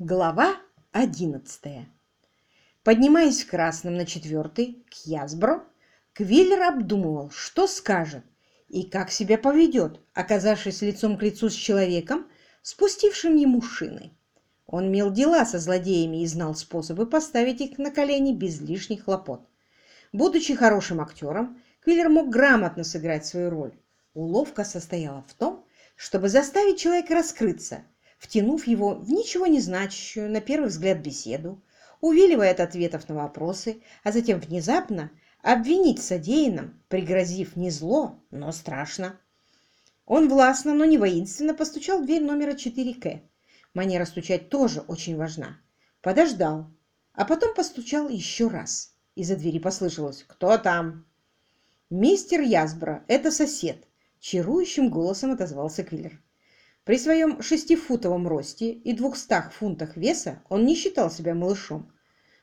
Глава одиннадцатая. Поднимаясь в красном на четвертый к Язбро, Квиллер обдумывал, что скажет и как себя поведет, оказавшись лицом к лицу с человеком, спустившим ему шины. Он имел дела со злодеями и знал способы поставить их на колени без лишних хлопот. Будучи хорошим актером, Квиллер мог грамотно сыграть свою роль. Уловка состояла в том, чтобы заставить человека раскрыться – втянув его в ничего не значащую, на первый взгляд, беседу, увиливая от ответов на вопросы, а затем внезапно обвинить в содеянном, пригрозив не зло, но страшно. Он властно, но не воинственно постучал в дверь номера 4К. Манера стучать тоже очень важна. Подождал, а потом постучал еще раз. Из-за двери послышалось «Кто там?» «Мистер Язбра, это сосед», — чарующим голосом отозвался Квиллер. При своем шестифутовом росте и двухстах фунтах веса он не считал себя малышом.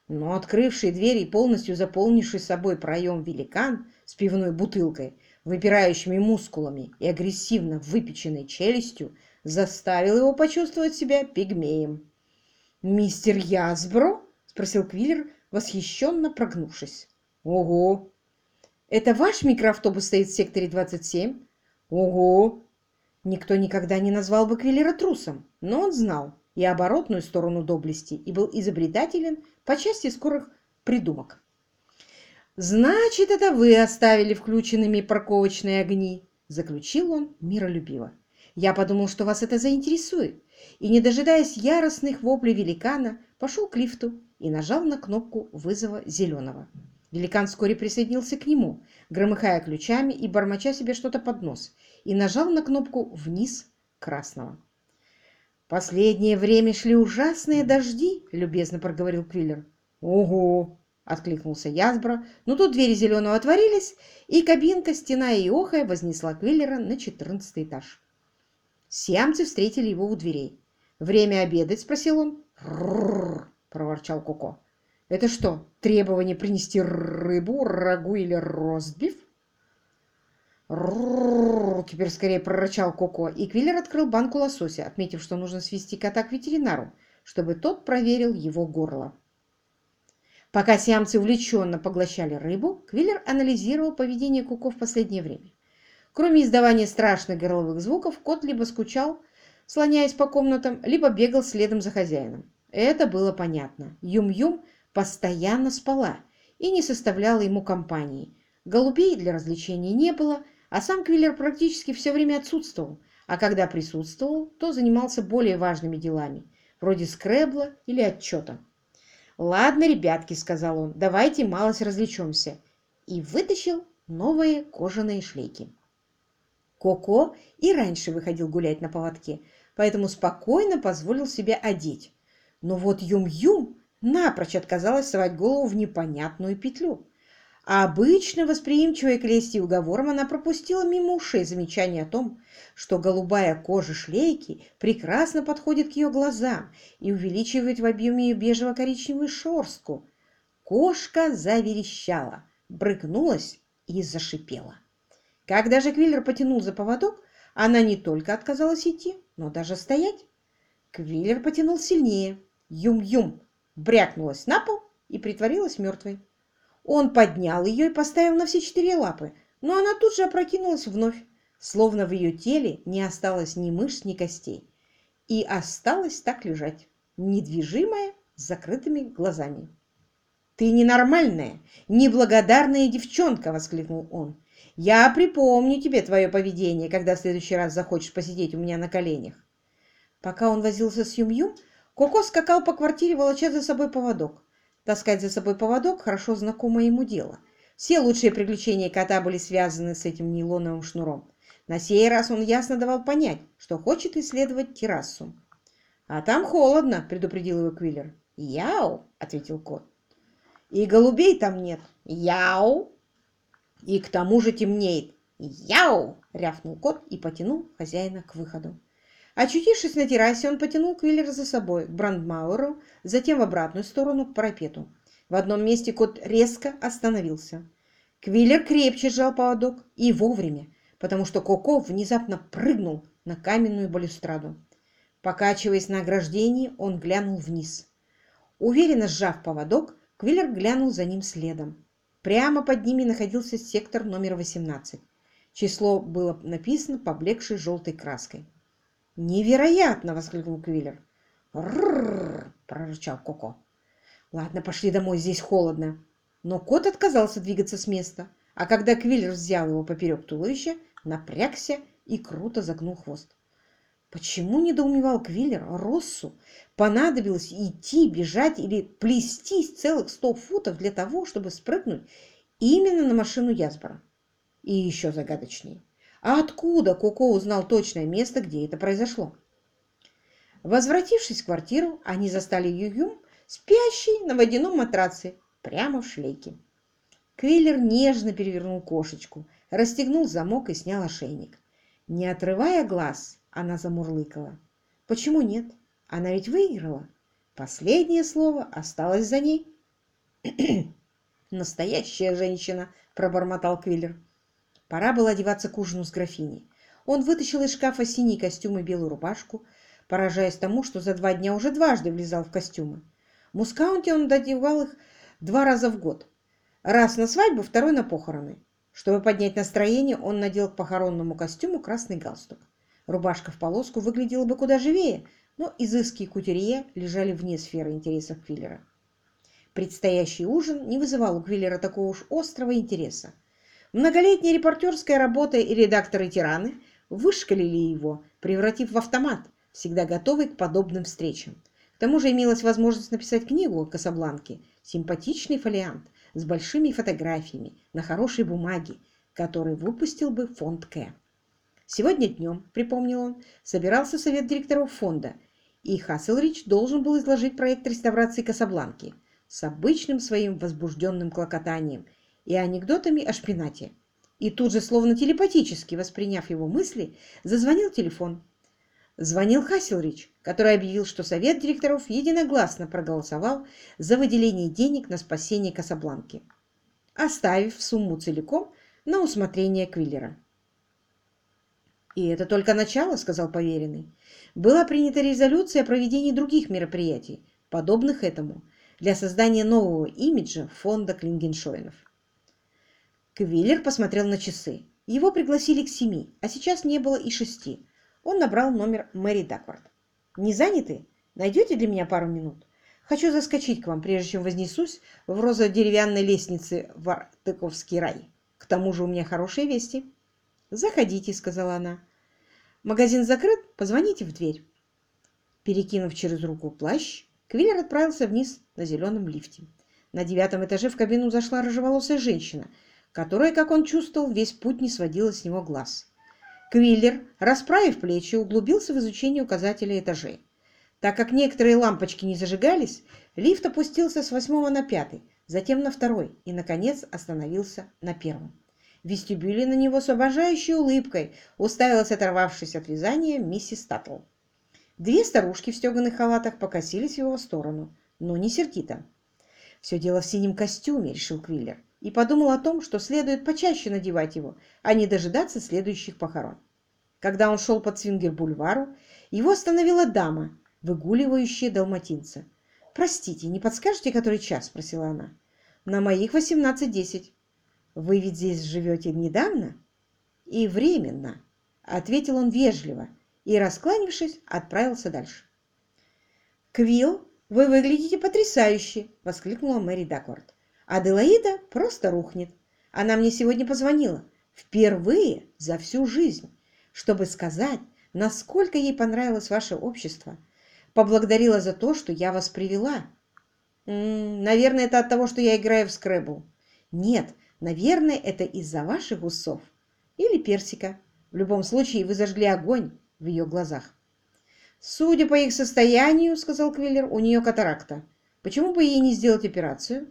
Но открывший дверь и полностью заполнивший собой проем великан с пивной бутылкой, выпирающими мускулами и агрессивно выпеченной челюстью заставил его почувствовать себя пигмеем. «Мистер Язбро?» — спросил Квиллер, восхищенно прогнувшись. «Ого! Это ваш микроавтобус стоит в секторе 27?» «Ого! Никто никогда не назвал бы Квиллера трусом, но он знал и оборотную сторону доблести и был изобретателен по части скорых придумок. «Значит, это вы оставили включенными парковочные огни», — заключил он миролюбиво. «Я подумал, что вас это заинтересует, и, не дожидаясь яростных воплей великана, пошел к лифту и нажал на кнопку вызова зеленого. Великан вскоре присоединился к нему, громыхая ключами и бормоча себе что-то под нос, и нажал на кнопку «Вниз» красного. «Последнее время шли ужасные дожди», — любезно проговорил Квиллер. «Ого!» — откликнулся Язбра, но тут двери зеленого отворились, и кабинка, стена и охая вознесла Квиллера на четырнадцатый этаж. Сиамцы встретили его у дверей. «Время обедать?» — спросил он. «Ррррр!» — проворчал Коко. «Это что, требование принести рыбу, рагу или ростбиф?» «Рррррр!» — теперь скорее прорычал Коко, и Квиллер открыл банку лосося, отметив, что нужно свести кота к ветеринару, чтобы тот проверил его горло. Пока сиамцы увлеченно поглощали рыбу, Квиллер анализировал поведение Коко в последнее время. Кроме издавания страшных горловых звуков, кот либо скучал, слоняясь по комнатам, либо бегал следом за хозяином. Это было понятно. Юм-Юм постоянно спала и не составляла ему компании. Голубей для развлечений не было, а сам Квиллер практически все время отсутствовал, а когда присутствовал, то занимался более важными делами, вроде скребла или отчета. «Ладно, ребятки», — сказал он, — «давайте малость развлечемся». И вытащил новые кожаные шлейки. Коко и раньше выходил гулять на поводке, поэтому спокойно позволил себе одеть. Но вот Юм-Юм напрочь отказалась совать голову в непонятную петлю. А обычно восприимчивая к лести уговорам она пропустила мимо ушей замечание о том, что голубая кожа шлейки прекрасно подходит к ее глазам и увеличивает в объеме ее бежево-коричневую шорстку. Кошка заверещала, брыкнулась и зашипела. Когда же Квиллер потянул за поводок, она не только отказалась идти, но даже стоять. Квиллер потянул сильнее. Юм-юм брякнулась на пол и притворилась мертвой. Он поднял ее и поставил на все четыре лапы, но она тут же опрокинулась вновь, словно в ее теле не осталось ни мышц, ни костей, и осталась так лежать, недвижимая, с закрытыми глазами. «Ты ненормальная, неблагодарная девчонка!» — воскликнул он. «Я припомню тебе твое поведение, когда в следующий раз захочешь посидеть у меня на коленях». Пока он возился с Юм-Юм, Коко скакал по квартире, волоча за собой поводок. Таскать за собой поводок – хорошо знакомое ему дело. Все лучшие приключения кота были связаны с этим нейлоновым шнуром. На сей раз он ясно давал понять, что хочет исследовать террасу. «А там холодно», – предупредил его Квиллер. «Яу!» – ответил кот. «И голубей там нет». «Яу!» «И к тому же темнеет». «Яу!» – рявкнул кот и потянул хозяина к выходу. Очутившись на террасе, он потянул Квиллера за собой к Брандмауэру, затем в обратную сторону к парапету. В одном месте кот резко остановился. Квиллер крепче сжал поводок и вовремя, потому что Коко внезапно прыгнул на каменную балюстраду. Покачиваясь на ограждении, он глянул вниз. Уверенно сжав поводок, Квиллер глянул за ним следом. Прямо под ними находился сектор номер 18. Число было написано поблекшей желтой краской. «Невероятно!» — воскликнул Квиллер. «Ррррр!» — прорычал Коко. «Ладно, пошли домой, здесь холодно». Но кот отказался двигаться с места, а когда Квиллер взял его поперек туловища, напрягся и круто загнул хвост. Почему, недоумевал Квиллер, Россу понадобилось идти, бежать или плестись целых сто футов для того, чтобы спрыгнуть именно на машину Ясбора? И еще загадочнее. А откуда Коко узнал точное место, где это произошло? Возвратившись в квартиру, они застали Ююм спящей на водяном матраце прямо в шлейке. Квиллер нежно перевернул кошечку, расстегнул замок и снял ошейник. Не отрывая глаз, она замурлыкала. Почему нет? Она ведь выиграла. Последнее слово осталось за ней. «Настоящая женщина!» – пробормотал Квиллер. Пора было одеваться к ужину с графиней. Он вытащил из шкафа синий костюм и белую рубашку, поражаясь тому, что за два дня уже дважды влезал в костюмы. В Мускаунте он додевал их два раза в год. Раз на свадьбу, второй на похороны. Чтобы поднять настроение, он надел к похоронному костюму красный галстук. Рубашка в полоску выглядела бы куда живее, но изыски и кутерье лежали вне сферы интересов Квиллера. Предстоящий ужин не вызывал у Квиллера такого уж острого интереса. Многолетняя репортерская работа и редакторы-тираны вышкалили его, превратив в автомат, всегда готовый к подобным встречам. К тому же имелась возможность написать книгу о Касабланке, симпатичный фолиант, с большими фотографиями на хорошей бумаге, который выпустил бы фонд К. Сегодня днем, припомнил он, собирался совет директоров фонда, и Хасселрич должен был изложить проект реставрации Касабланки с обычным своим возбужденным клокотанием и анекдотами о шпинате. И тут же, словно телепатически восприняв его мысли, зазвонил телефон. Звонил Хасселрич, который объявил, что совет директоров единогласно проголосовал за выделение денег на спасение Касабланки, оставив сумму целиком на усмотрение Квиллера. «И это только начало», — сказал поверенный. «Была принята резолюция о проведении других мероприятий, подобных этому, для создания нового имиджа фонда Клингеншоинов». Квиллер посмотрел на часы. Его пригласили к семи, а сейчас не было и шести. Он набрал номер Мэри Даквард. «Не заняты? Найдете для меня пару минут? Хочу заскочить к вам, прежде чем вознесусь в розово-деревянной лестнице в Артыковский рай. К тому же у меня хорошие вести». «Заходите», — сказала она. «Магазин закрыт? Позвоните в дверь». Перекинув через руку плащ, Квиллер отправился вниз на зеленом лифте. На девятом этаже в кабину зашла рыжеволосая женщина, которая, как он чувствовал, весь путь не сводила с него глаз. Квиллер, расправив плечи, углубился в изучение указателей этажей. Так как некоторые лампочки не зажигались, лифт опустился с восьмого на пятый, затем на второй и, наконец, остановился на первом. В вестибюле на него с обожающей улыбкой уставилась оторвавшись от вязания миссис Таттл. Две старушки в стеганых халатах покосились в его сторону, но не сердито. «Все дело в синем костюме», — решил Квиллер, и подумал о том, что следует почаще надевать его, а не дожидаться следующих похорон. Когда он шел по Цвингер-бульвару, его остановила дама, выгуливающая далматинца. «Простите, не подскажете, который час?» – спросила она. «На моих восемнадцать десять». «Вы ведь здесь живете недавно?» «И временно», – ответил он вежливо и, раскланившись, отправился дальше. «Квилл, вы выглядите потрясающе!» – воскликнула Мэри Даквард. «Аделаида просто рухнет. Она мне сегодня позвонила. Впервые за всю жизнь чтобы сказать, насколько ей понравилось ваше общество. Поблагодарила за то, что я вас привела. М -м, наверное, это от того, что я играю в скрэбл. Нет, наверное, это из-за ваших усов. Или персика. В любом случае, вы зажгли огонь в ее глазах. «Судя по их состоянию, — сказал Квиллер, — у нее катаракта. Почему бы ей не сделать операцию?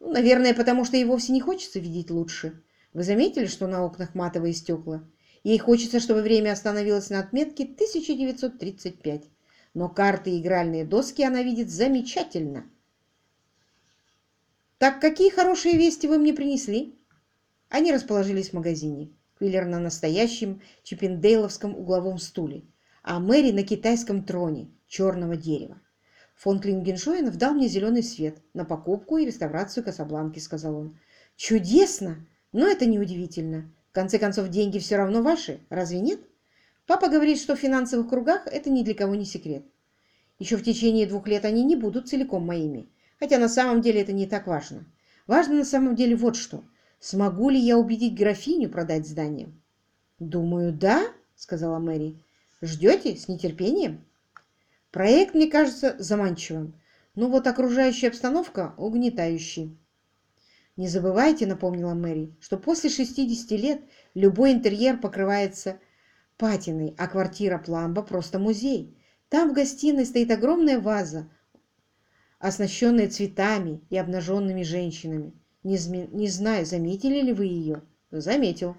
Ну, наверное, потому что ей вовсе не хочется видеть лучше. Вы заметили, что на окнах матовые стекла? Ей хочется, чтобы время остановилось на отметке 1935. Но карты и игральные доски она видит замечательно. «Так какие хорошие вести вы мне принесли?» Они расположились в магазине. Квиллер на настоящем чиппендейловском угловом стуле. а Мэри на китайском троне черного дерева. Фон Клингеншоенов дал мне зеленый свет на покупку и реставрацию Касабланки, сказал он. Чудесно! Но это неудивительно. В конце концов, деньги все равно ваши, разве нет? Папа говорит, что в финансовых кругах это ни для кого не секрет. Еще в течение двух лет они не будут целиком моими, хотя на самом деле это не так важно. Важно на самом деле вот что. Смогу ли я убедить графиню продать здание? «Думаю, да», — сказала Мэри. «Ждете с нетерпением?» «Проект, мне кажется, заманчивым, но вот окружающая обстановка угнетающей». «Не забывайте», — напомнила Мэри, «что после 60 лет любой интерьер покрывается патиной, а квартира Пламба просто музей. Там в гостиной стоит огромная ваза, оснащенная цветами и обнаженными женщинами. Не, не знаю, заметили ли вы ее? Заметил.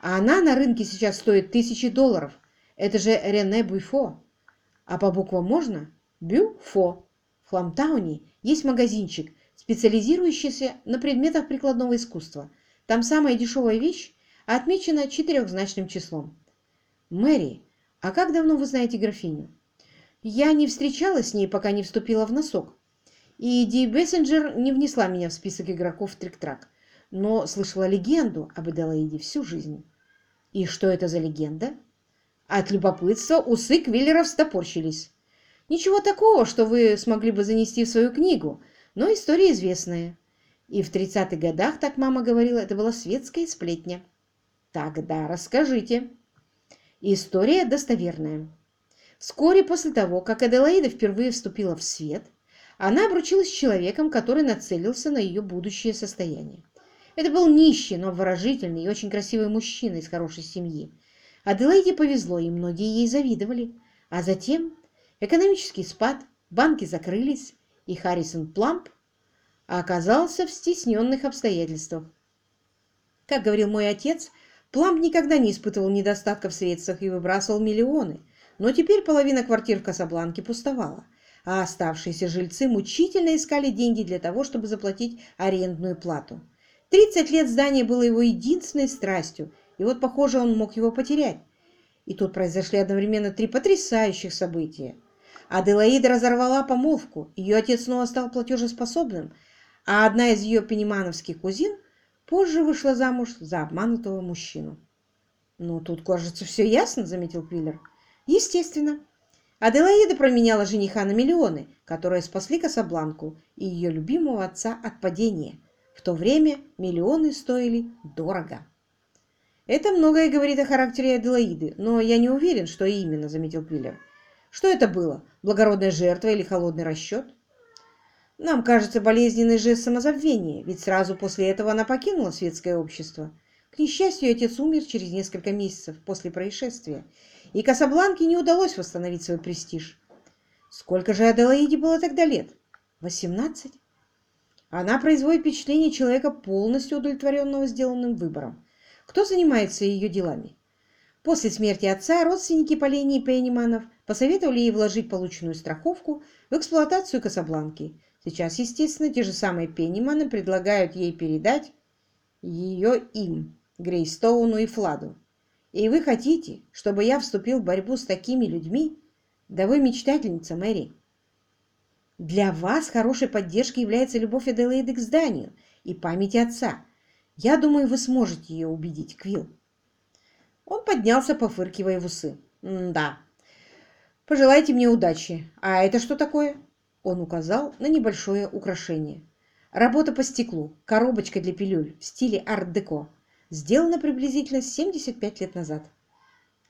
А она на рынке сейчас стоит тысячи долларов. Это же Рене Буйфо. А по буквам можно? Бюфо. В Хламтауне есть магазинчик, специализирующийся на предметах прикладного искусства. Там самая дешевая вещь отмечена четырехзначным числом. Мэри, а как давно вы знаете графиню? Я не встречалась с ней, пока не вступила в носок. И Ди Бессенджер не внесла меня в список игроков трик-трак, но слышала легенду об Эделаиде всю жизнь. И что это за легенда? От любопытства усы Квиллера встопорщились. Ничего такого, что вы смогли бы занести в свою книгу, но история известная. И в 30-х годах, так мама говорила, это была светская сплетня. Тогда расскажите. История достоверная. Вскоре после того, как Аделаида впервые вступила в свет, она обручилась с человеком, который нацелился на ее будущее состояние. Это был нищий, но выражительный и очень красивый мужчина из хорошей семьи. Аделаиде повезло, и многие ей завидовали. А затем экономический спад, банки закрылись, и Харрисон Пламп оказался в стесненных обстоятельствах. Как говорил мой отец, Пламп никогда не испытывал недостатка в средствах и выбрасывал миллионы, но теперь половина квартир в Касабланке пустовала, а оставшиеся жильцы мучительно искали деньги для того, чтобы заплатить арендную плату. 30 лет здание было его единственной страстью, и вот, похоже, он мог его потерять. И тут произошли одновременно три потрясающих события. Аделаида разорвала помолвку, ее отец снова стал платежеспособным, а одна из ее пенемановских кузин позже вышла замуж за обманутого мужчину. «Ну, тут, кажется, все ясно», — заметил Квиллер. Естественно. Аделаида променяла жениха на миллионы, которые спасли Касабланку и ее любимого отца от падения. В то время миллионы стоили дорого. Это многое говорит о характере Аделаиды, но я не уверен, что именно, заметил Квиллер. Что это было? Благородная жертва или холодный расчет? Нам кажется болезненный жест самозабвения, ведь сразу после этого она покинула светское общество. К несчастью, отец умер через несколько месяцев после происшествия, и Касабланке не удалось восстановить свой престиж. Сколько же Аделаиде было тогда лет? Восемнадцать? Она производит впечатление человека, полностью удовлетворенного сделанным выбором. Кто занимается ее делами? После смерти отца родственники Полени и Пенниманов посоветовали ей вложить полученную страховку в эксплуатацию Касабланки. Сейчас, естественно, те же самые Пенниманы предлагают ей передать ее им, Грейстоуну и Фладу. И вы хотите, чтобы я вступил в борьбу с такими людьми? Да вы мечтательница, Мэри. Для вас хорошей поддержкой является любовь Аделаиды к зданию и памяти отца. Я думаю, вы сможете ее убедить, Квилл. Он поднялся, пофыркивая в усы. «Да. Пожелайте мне удачи. А это что такое?» Он указал на небольшое украшение. Работа по стеклу, коробочка для пилюль в стиле арт-деко. Сделано приблизительно 75 лет назад.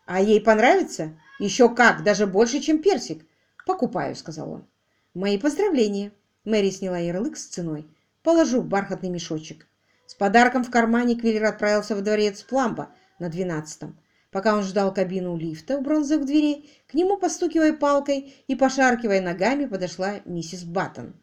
А ей понравится? Еще как, даже больше, чем персик. Покупаю, сказал он. Мои поздравления. Мэри сняла ярлык с ценой. Положу в бархатный мешочек. С подарком в кармане Квиллер отправился в дворец Пламба на двенадцатом. Пока он ждал кабину лифта у бронзовых дверей, к нему, постукивая палкой и пошаркивая ногами, подошла миссис Баттон.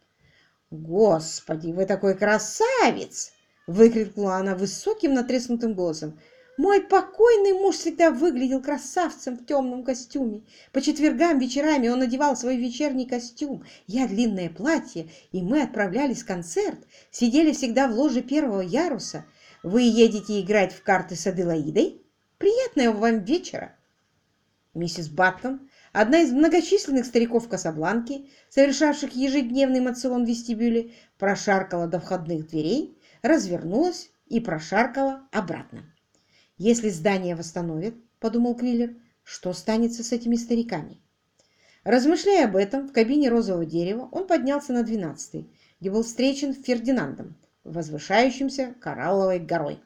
«Господи, вы такой красавец!» Выкрикнула она высоким натреснутым голосом. Мой покойный муж всегда выглядел красавцем в темном костюме. По четвергам вечерами он надевал свой вечерний костюм, я длинное платье, и мы отправлялись в концерт, сидели всегда в ложе первого яруса. Вы едете играть в карты с Аделаидой? Приятного вам вечера! Миссис Баттон, одна из многочисленных стариков Касабланки, совершавших ежедневный мацион в вестибюле, прошаркала до входных дверей, развернулась и прошаркала обратно. «Если здание восстановят, — подумал Квиллер, — что станется с этими стариками?» Размышляя об этом, в кабине розового дерева он поднялся на двенадцатый, где был встречен Фердинандом, возвышающимся коралловой горой.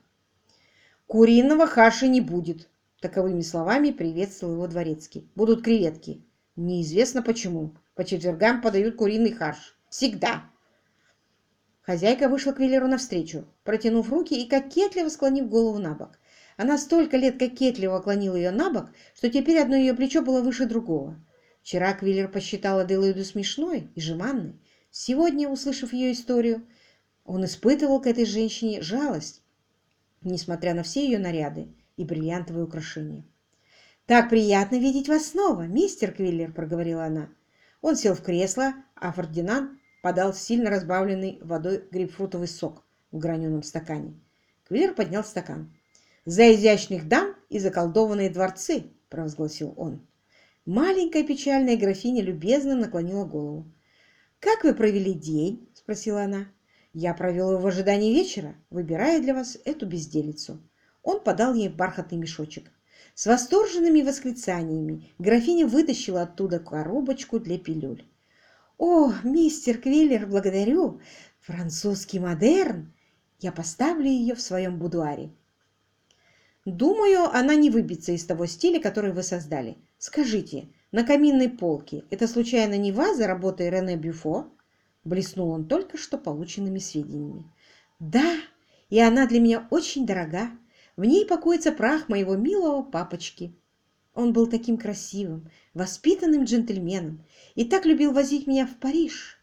«Куриного хаши не будет», — таковыми словами приветствовал его дворецкий. «Будут креветки. Неизвестно почему. По четвергам подают куриный харш. Всегда». Хозяйка вышла к Виллеру навстречу, протянув руки и кокетливо склонив голову на бок. Она столько лет кокетливо клонила ее на бок, что теперь одно ее плечо было выше другого. Вчера Квиллер посчитал Аделаиду смешной и жеманной. Сегодня, услышав ее историю, он испытывал к этой женщине жалость, несмотря на все ее наряды и бриллиантовые украшения. «Так приятно видеть вас снова, мистер Квиллер», — проговорила она. Он сел в кресло, а Фердинанд подал сильно разбавленный водой грейпфрутовый сок в граненом стакане. Квиллер поднял стакан. «За изящных дам и заколдованные дворцы!» — провозгласил он. Маленькая печальная графиня любезно наклонила голову. «Как вы провели день?» — спросила она. «Я провел его в ожидании вечера, выбирая для вас эту безделицу». Он подал ей бархатный мешочек. С восторженными восклицаниями графиня вытащила оттуда коробочку для пилюль. «О, мистер Квиллер, благодарю! Французский модерн! Я поставлю ее в своем будуаре». «Думаю, она не выбьется из того стиля, который вы создали. Скажите, на каминной полке это случайно не ваза работы Рене Бюфо?» Блеснул он только что полученными сведениями. «Да, и она для меня очень дорога. В ней покоится прах моего милого папочки. Он был таким красивым, воспитанным джентльменом и так любил возить меня в Париж.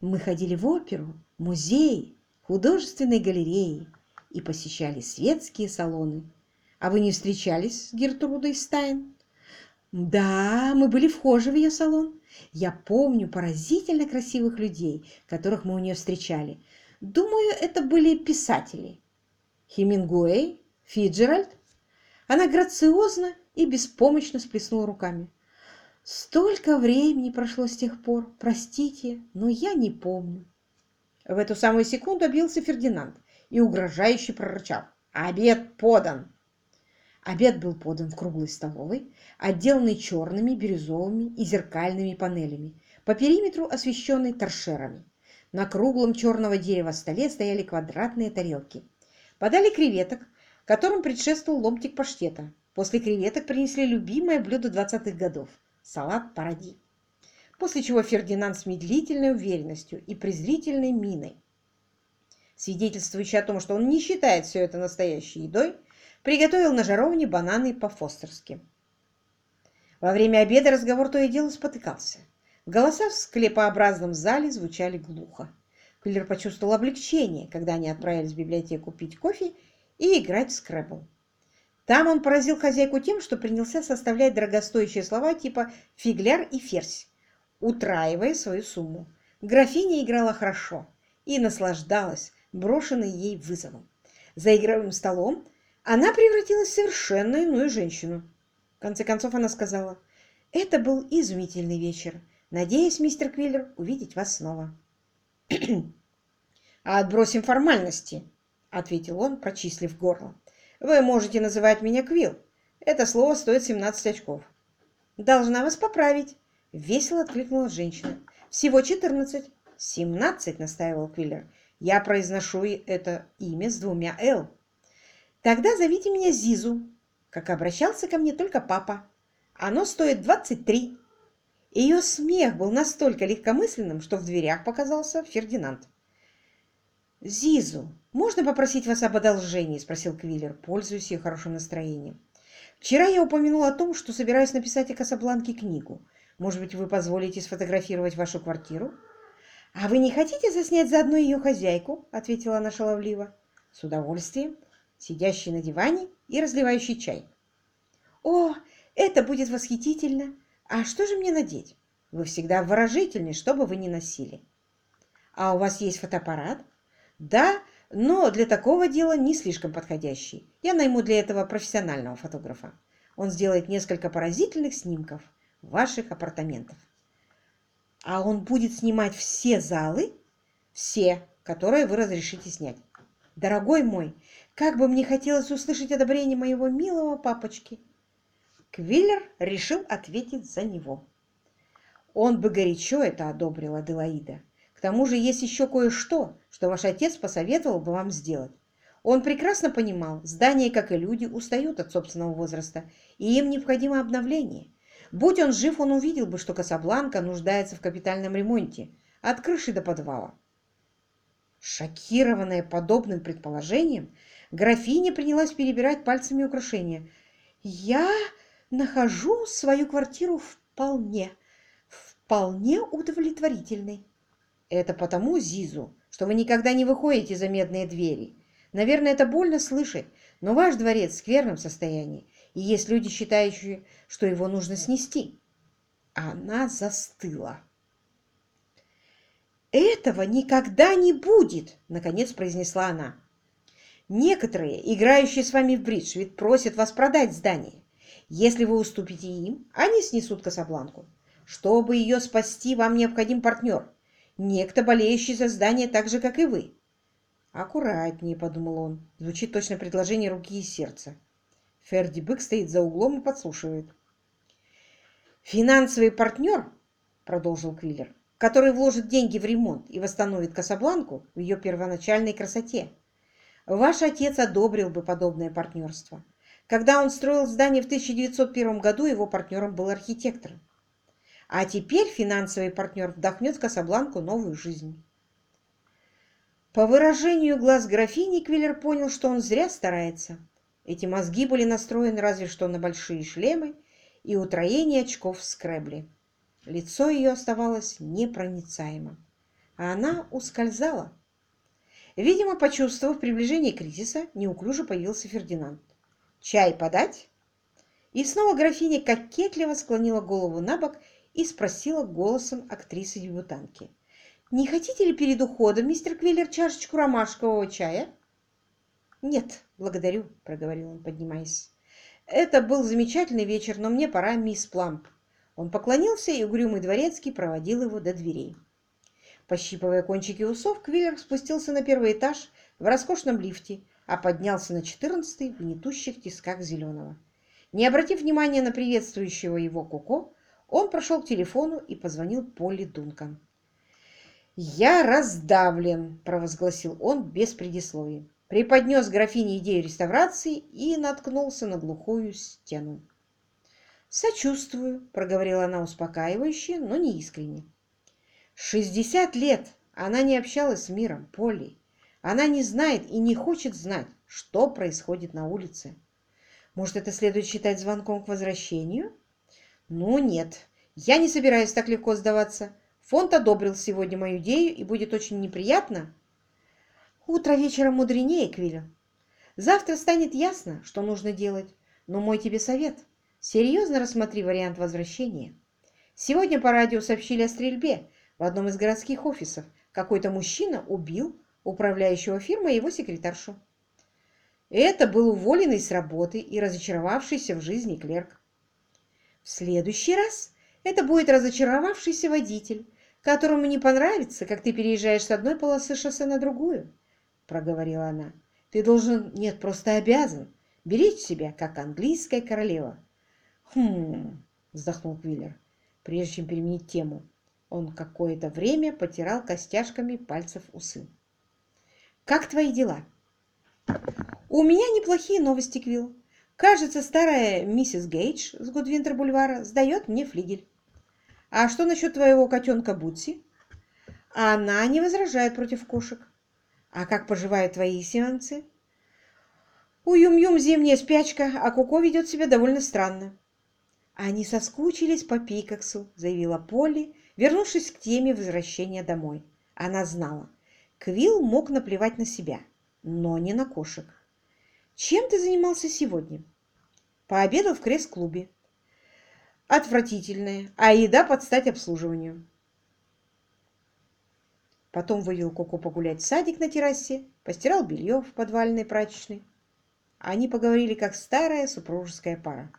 Мы ходили в оперу, музеи, художественные галереи и посещали светские салоны. А вы не встречались с Гертрудой Стайн? Да, мы были вхожи в ее салон. Я помню поразительно красивых людей, которых мы у нее встречали. Думаю, это были писатели. Хемингуэй, Фиджеральд. Она грациозно и беспомощно сплеснула руками. Столько времени прошло с тех пор. Простите, но я не помню. В эту самую секунду объявился Фердинанд и угрожающе прорычал. «Обед подан!» Обед был подан в круглой столовой, отделанной черными, бирюзовыми и зеркальными панелями, по периметру освещенной торшерами. На круглом черного дерева столе стояли квадратные тарелки. Подали креветок, которым предшествовал ломтик паштета. После креветок принесли любимое блюдо 20-х годов – салат паради. После чего Фердинанд с медлительной уверенностью и презрительной миной, свидетельствующей о том, что он не считает все это настоящей едой, Приготовил на жаровне бананы по-фостерски. Во время обеда разговор то и дело спотыкался. Голоса в склепообразном зале звучали глухо. Квиллер почувствовал облегчение, когда они отправились в библиотеку пить кофе и играть в скребл. Там он поразил хозяйку тем, что принялся составлять дорогостоящие слова типа «фигляр» и «ферзь», утраивая свою сумму. Графиня играла хорошо и наслаждалась брошенной ей вызовом. За игровым столом она превратилась в совершенно иную женщину. В конце концов она сказала, «Это был изумительный вечер. Надеюсь, мистер Квиллер, увидеть вас снова». «А отбросим формальности», — ответил он, прочислив горло. «Вы можете называть меня Квилл. Это слово стоит 17 очков». «Должна вас поправить», — весело откликнула женщина. «Всего 14». «17», — настаивал Квиллер. «Я произношу это имя с двумя «л». Тогда зовите меня Зизу, как обращался ко мне только папа. Оно стоит 23. Ее смех был настолько легкомысленным, что в дверях показался Фердинанд. «Зизу, можно попросить вас об одолжении?» – спросил Квиллер, пользуясь ее хорошим настроением. «Вчера я упомянул о том, что собираюсь написать о Касабланке книгу. Может быть, вы позволите сфотографировать вашу квартиру?» «А вы не хотите заснять заодно ее хозяйку?» – ответила она шаловливо. «С удовольствием сидящий на диване и разливающий чай. «О, это будет восхитительно! А что же мне надеть? Вы всегда выражительны, что бы вы ни носили. А у вас есть фотоаппарат? Да, но для такого дела не слишком подходящий. Я найму для этого профессионального фотографа. он сделает несколько поразительных снимков ваших апартаментов. А он будет снимать все залы? Все, которые вы разрешите снять. Дорогой мой, как бы мне хотелось услышать одобрение моего милого папочки. Квиллер решил ответить за него. Он бы горячо это одобрил, Аделаида. К тому же есть еще кое-что, что ваш отец посоветовал бы вам сделать. Он прекрасно понимал, здания, как и люди, устают от собственного возраста, и им необходимо обновление. Будь он жив, он увидел бы, что Касабланка нуждается в капитальном ремонте, от крыши до подвала. Шокированная подобным предположением, графиня принялась перебирать пальцами украшения. «Я нахожу свою квартиру вполне, вполне удовлетворительной». «Это потому, Зизу, что вы никогда не выходите за медные двери. Наверное, это больно слышать, но ваш дворец в скверном состоянии, и есть люди, считающие, что его нужно снести». Она застыла. «Этого никогда не будет!» — наконец произнесла она. «Некоторые, играющие с вами в бридж, ведь просят вас продать здание. Если вы уступите им, они снесут Касабланку. Чтобы ее спасти, вам необходим партнер. Некто, болеющий за здание так же, как и вы. «Аккуратнее», — подумал он. Звучит точно предложение руки и сердца. Ферди Бык стоит за углом и подслушивает. «Финансовый партнер», — продолжил Квиллер, «который вложит деньги в ремонт и восстановит Касабланку в ее первоначальной красоте. Ваш отец одобрил бы подобное партнерство. Когда он строил здание в 1901 году, его партнером был архитектор. А теперь финансовый партнер вдохнет в Касабланку новую жизнь. По выражению глаз графини Квиллер понял, что он зря старается. Эти мозги были настроены разве что на большие шлемы и утроение очков в скребли. Лицо ее оставалось непроницаемым, а она ускользала. Видимо, почувствовав приближение кризиса, неуклюже появился Фердинанд. «Чай подать?» И снова графиня кокетливо склонила голову на бок и спросила голосом актрисы-дебютантки. «Не хотите ли перед уходом, мистер Квиллер, чашечку ромашкового чая?» «Нет, благодарю», — проговорил он, поднимаясь. «Это был замечательный вечер, но мне пора, мисс Пламп». Он поклонился, и угрюмый дворецкий проводил его до дверей. Пощипывая кончики усов, Квиллер спустился на первый этаж в роскошном лифте, а поднялся на четырнадцатый в гнетущих тисках зеленого. Не обратив внимания на приветствующего его Коко, он прошел к телефону и позвонил Полли Дункан. «Я раздавлен», – провозгласил он без предисловий. Преподнес графине идею реставрации и наткнулся на глухую стену. «Сочувствую», – проговорила она успокаивающе, но не искренне. «Шестьдесят лет она не общалась с миром, Полли. Она не знает и не хочет знать, что происходит на улице. Может, это следует считать звонком к возвращению?» «Ну нет, я не собираюсь так легко сдаваться. Фонд одобрил сегодня мою идею, и будет очень неприятно». «Утро вечером мудренее, Квилля. Завтра станет ясно, что нужно делать, но мой тебе совет. Серьезно рассмотри вариант возвращения. Сегодня по радио сообщили о стрельбе в одном из городских офисов. Какой-то мужчина убил управляющего фирмы и его секретаршу. Это был уволенный с работы и разочаровавшийся в жизни клерк. В следующий раз это будет разочаровавшийся водитель, которому не понравится, как ты переезжаешь с одной полосы шоссе на другую, — проговорила она. Ты должен, нет, просто обязан беречь себя, как английская королева. Хм, вздохнул Квиллер, прежде чем переменить тему. Он какое-то время потирал костяшками пальцев усы. «Как твои дела?» «У меня неплохие новости, Квилл. Кажется, старая миссис Гейдж с Гудвинтер-бульвара сдает мне флигель. А что насчет твоего котенка Бутси? Она не возражает против кошек. А как поживают твои сеансы? У Юм-Юм зимняя спячка, а Коко ведет себя довольно странно. Они соскучились по Пикаксу, заявила Полли, вернувшись к теме возвращения домой. Она знала, Квилл мог наплевать на себя, но не на кошек. Чем ты занимался сегодня? Пообедал в крест-клубе. Отвратительная, а еда под стать обслуживанию. Потом вывел Коко погулять в садик на террасе, постирал белье в подвальной прачечной. Они поговорили, как старая супружеская пара.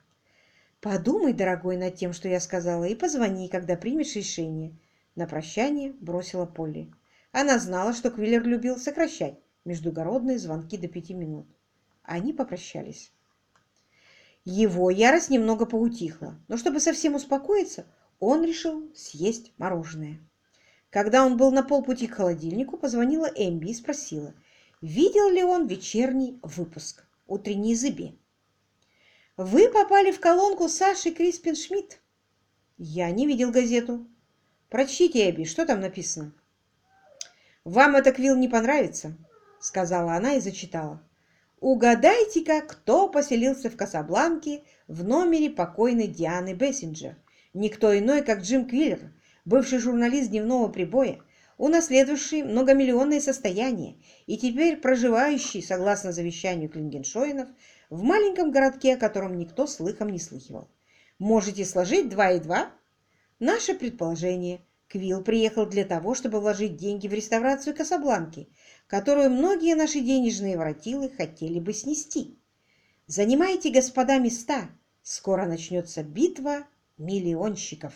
Подумай, дорогой, над тем, что я сказала, и позвони, когда примешь решение. На прощание бросила Полли. Она знала, что Квиллер любил сокращать междугородные звонки до пяти минут. Они попрощались. Его ярость немного поутихла, но чтобы совсем успокоиться, он решил съесть мороженое. Когда он был на полпути к холодильнику, позвонила Эмби и спросила, видел ли он вечерний выпуск «Утренней зыби». «Вы попали в колонку Саши Криспин-Шмидт». «Я не видел газету». «Прочтите, Эбби, что там написано?» «Вам это, Квилл, не понравится», — сказала она и зачитала. «Угадайте-ка, кто поселился в Касабланке в номере покойной Дианы Бессинджер? Никто иной, как Джим Квиллер, бывший журналист дневного прибоя, унаследовавший многомиллионное состояние и теперь проживающий, согласно завещанию Клингеншоинов, в маленьком городке, о котором никто слыхом не слыхивал. Можете сложить два и два? Наше предположение. Квилл приехал для того, чтобы вложить деньги в реставрацию Касабланки, которую многие наши денежные воротилы хотели бы снести. Занимайте, господа, места. Скоро начнется битва миллионщиков.